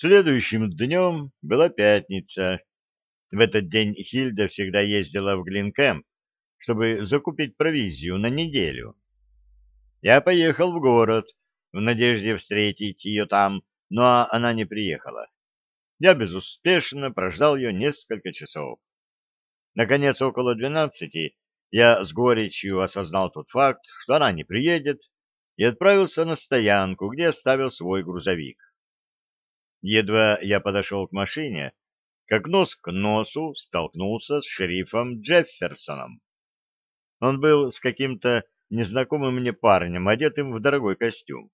Следующим днем была пятница. В этот день Хильда всегда ездила в Глинкэмп, чтобы закупить провизию на неделю. Я поехал в город в надежде встретить ее там, но она не приехала. Я безуспешно прождал ее несколько часов. Наконец, около двенадцати, я с горечью осознал тот факт, что она не приедет, и отправился на стоянку, где оставил свой грузовик. Едва я подошел к машине, как нос к носу столкнулся с шерифом Джефферсоном. Он был с каким-то незнакомым мне парнем, одетым в дорогой костюм.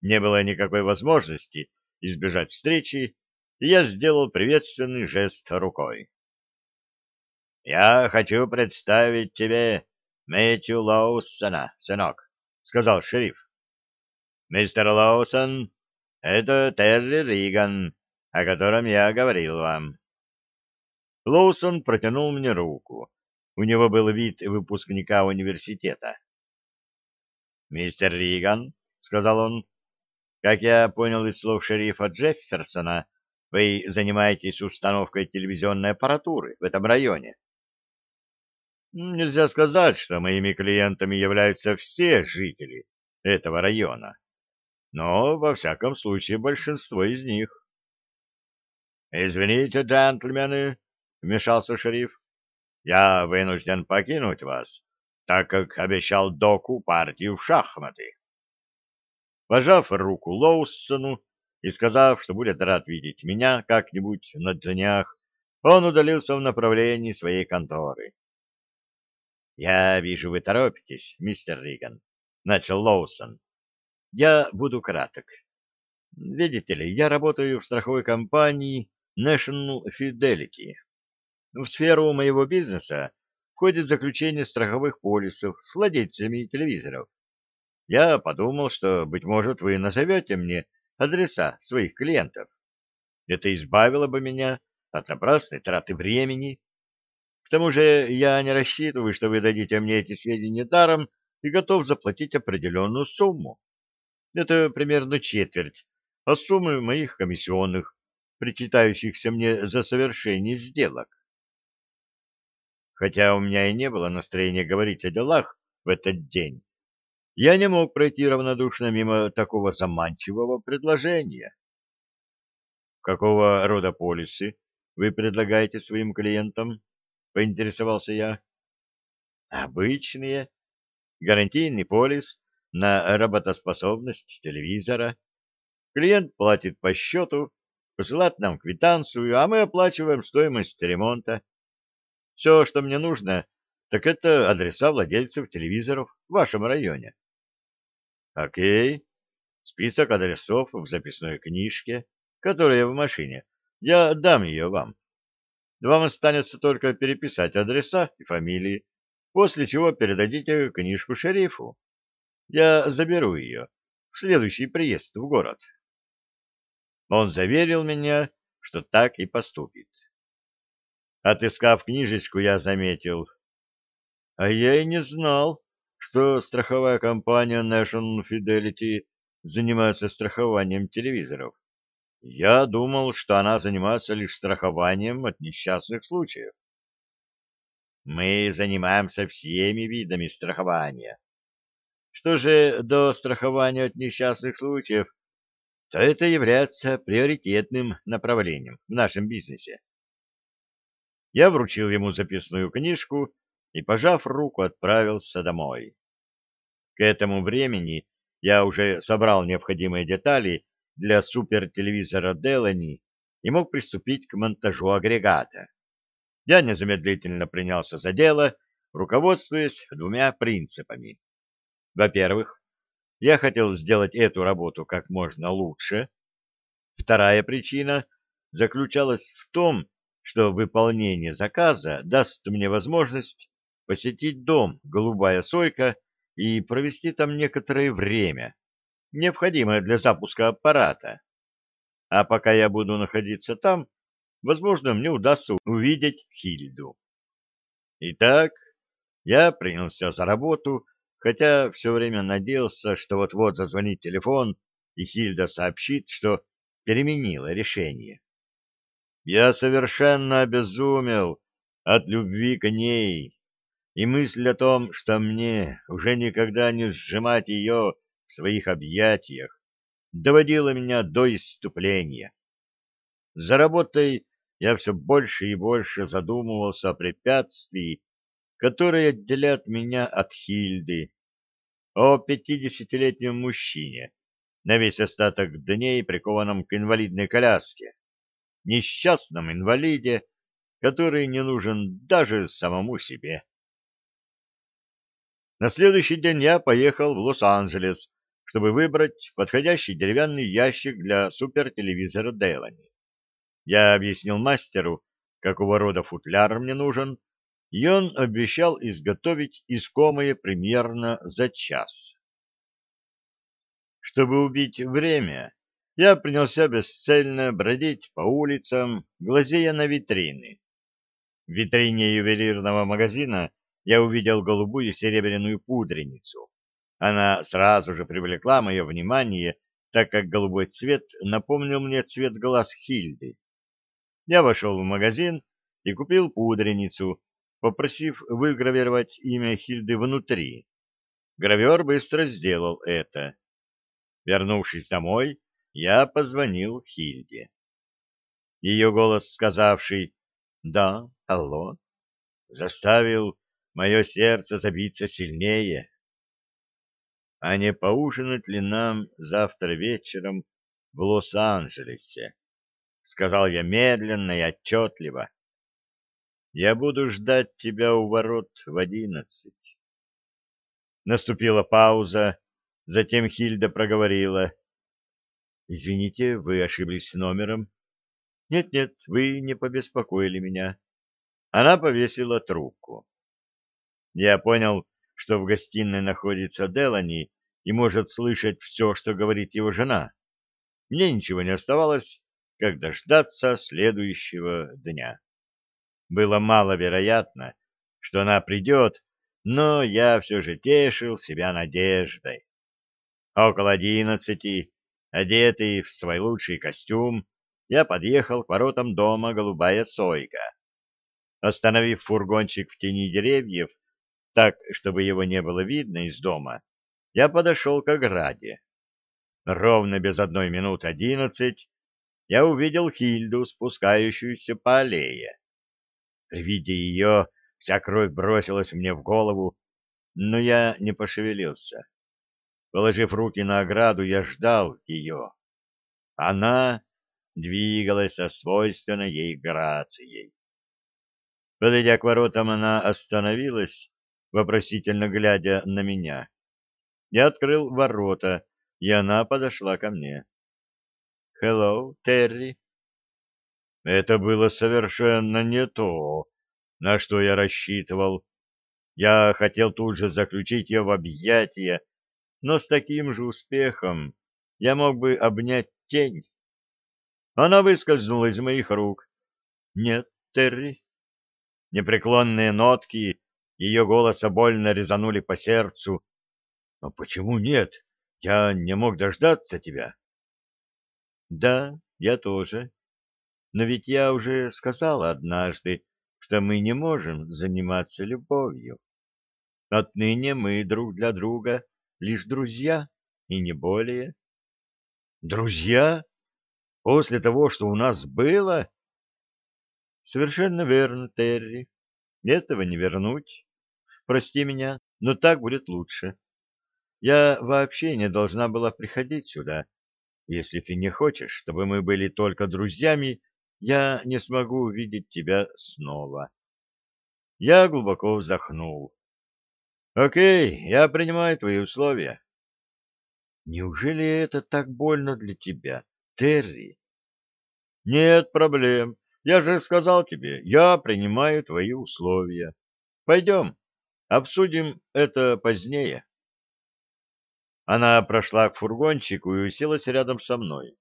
Не было никакой возможности избежать встречи, и я сделал приветственный жест рукой. «Я хочу представить тебе Мэтью Лоусона, сынок», — сказал шериф. «Мистер Лоусон, это Терри Риган, о котором я говорил вам». Лоусон протянул мне руку. У него был вид выпускника университета. «Мистер Риган», — сказал он, — «как я понял из слов шерифа Джефферсона, вы занимаетесь установкой телевизионной аппаратуры в этом районе». Нельзя сказать, что моими клиентами являются все жители этого района, но, во всяком случае, большинство из них. «Извините, джентльмены», — вмешался шериф, — «я вынужден покинуть вас, так как обещал доку партию в шахматы». Пожав руку Лоуссону и сказав, что будет рад видеть меня как-нибудь на днях, он удалился в направлении своей конторы. Я вижу, вы торопитесь, мистер Риган, начал Лоусон. Я буду краток. Видите ли, я работаю в страховой компании National Fidelity. В сферу моего бизнеса входит заключение страховых полисов с владельцами телевизоров. Я подумал, что, быть может, вы назовете мне адреса своих клиентов. Это избавило бы меня от напрасной траты времени тому же я не рассчитываю, что вы дадите мне эти сведения даром и готов заплатить определенную сумму. Это примерно четверть от суммы моих комиссионных, причитающихся мне за совершение сделок. Хотя у меня и не было настроения говорить о делах в этот день, я не мог пройти равнодушно мимо такого заманчивого предложения. Какого рода полисы вы предлагаете своим клиентам? — поинтересовался я. «Обычные. Гарантийный полис на работоспособность телевизора. Клиент платит по счету, посылает нам квитанцию, а мы оплачиваем стоимость ремонта. Все, что мне нужно, так это адреса владельцев телевизоров в вашем районе». «Окей. Список адресов в записной книжке, которая в машине. Я дам ее вам. Вам останется только переписать адреса и фамилии, после чего передадите книжку шерифу. Я заберу ее в следующий приезд в город. Он заверил меня, что так и поступит. Отыскав книжечку, я заметил. А я и не знал, что страховая компания National Fidelity занимается страхованием телевизоров. Я думал, что она занимается лишь страхованием от несчастных случаев. Мы занимаемся всеми видами страхования. Что же до страхования от несчастных случаев, то это является приоритетным направлением в нашем бизнесе. Я вручил ему записную книжку и, пожав руку, отправился домой. К этому времени я уже собрал необходимые детали для супертелевизора Делани и мог приступить к монтажу агрегата. Я незамедлительно принялся за дело, руководствуясь двумя принципами. Во-первых, я хотел сделать эту работу как можно лучше. Вторая причина заключалась в том, что выполнение заказа даст мне возможность посетить дом «Голубая сойка» и провести там некоторое время, необходимое для запуска аппарата. А пока я буду находиться там, возможно, мне удастся увидеть Хильду. Итак, я принялся за работу, хотя все время надеялся, что вот-вот зазвонит телефон, и Хильда сообщит, что переменило решение. Я совершенно обезумел от любви к ней, и мысль о том, что мне уже никогда не сжимать ее в своих объятиях, доводила меня до исступления. За работой я все больше и больше задумывался о препятствии, которые отделят меня от Хильды, о пятидесятилетнем мужчине, на весь остаток дней прикованном к инвалидной коляске, несчастном инвалиде, который не нужен даже самому себе. На следующий день я поехал в Лос-Анджелес, чтобы выбрать подходящий деревянный ящик для супертелевизора Делани. Я объяснил мастеру, какого рода футляр мне нужен, и он обещал изготовить искомое примерно за час. Чтобы убить время, я принялся бесцельно бродить по улицам, глазея на витрины. В витрине ювелирного магазина я увидел голубую серебряную пудреницу. Она сразу же привлекла мое внимание, так как голубой цвет напомнил мне цвет глаз Хильды. Я вошел в магазин и купил пудреницу, попросив выгравировать имя Хильды внутри. Гравер быстро сделал это. Вернувшись домой, я позвонил Хильде. Ее голос, сказавший «Да, алло», заставил мое сердце забиться сильнее. А не поужинать ли нам завтра вечером в Лос-Анджелесе? — сказал я медленно и отчетливо. «Я буду ждать тебя у ворот в одиннадцать». Наступила пауза, затем Хильда проговорила. «Извините, вы ошиблись номером». «Нет-нет, вы не побеспокоили меня». Она повесила трубку. Я понял, что в гостиной находится Делани и может слышать все, что говорит его жена. Мне ничего не оставалось, как дождаться следующего дня. Было маловероятно, что она придет, но я все же тешил себя надеждой. Около одиннадцати, одетый в свой лучший костюм, я подъехал к воротам дома «Голубая сойка». Остановив фургончик в тени деревьев, так, чтобы его не было видно из дома, я подошел к ограде. Ровно без одной минуты одиннадцать я увидел Хильду, спускающуюся по аллее. Виде ее вся кровь бросилась мне в голову, но я не пошевелился. Положив руки на ограду, я ждал ее. Она двигалась со свойственной ей грацией. Подойдя к воротам, она остановилась, вопросительно глядя на меня. Я открыл ворота, и она подошла ко мне. «Hello, Терри». Это было совершенно не то, на что я рассчитывал. Я хотел тут же заключить ее в объятия, но с таким же успехом я мог бы обнять тень. Она выскользнула из моих рук. «Нет, Терри». Непреклонные нотки ее голоса больно резанули по сердцу. «Но почему нет? Я не мог дождаться тебя». Да, я тоже. Но ведь я уже сказала однажды, что мы не можем заниматься любовью. Отныне мы друг для друга лишь друзья, и не более. Друзья? После того, что у нас было? Совершенно верно, Терри. Этого не вернуть. Прости меня, но так будет лучше. Я вообще не должна была приходить сюда, если ты не хочешь, чтобы мы были только друзьями, я не смогу увидеть тебя снова. Я глубоко вздохнул. Окей, я принимаю твои условия. Неужели это так больно для тебя, Терри? Нет проблем. Я же сказал тебе, я принимаю твои условия. Пойдем, обсудим это позднее. Она прошла к фургончику и уселась рядом со мной.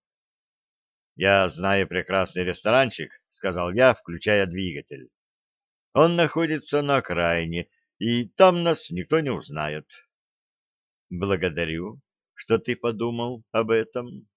«Я знаю прекрасный ресторанчик», — сказал я, включая двигатель. «Он находится на окраине, и там нас никто не узнает». «Благодарю, что ты подумал об этом».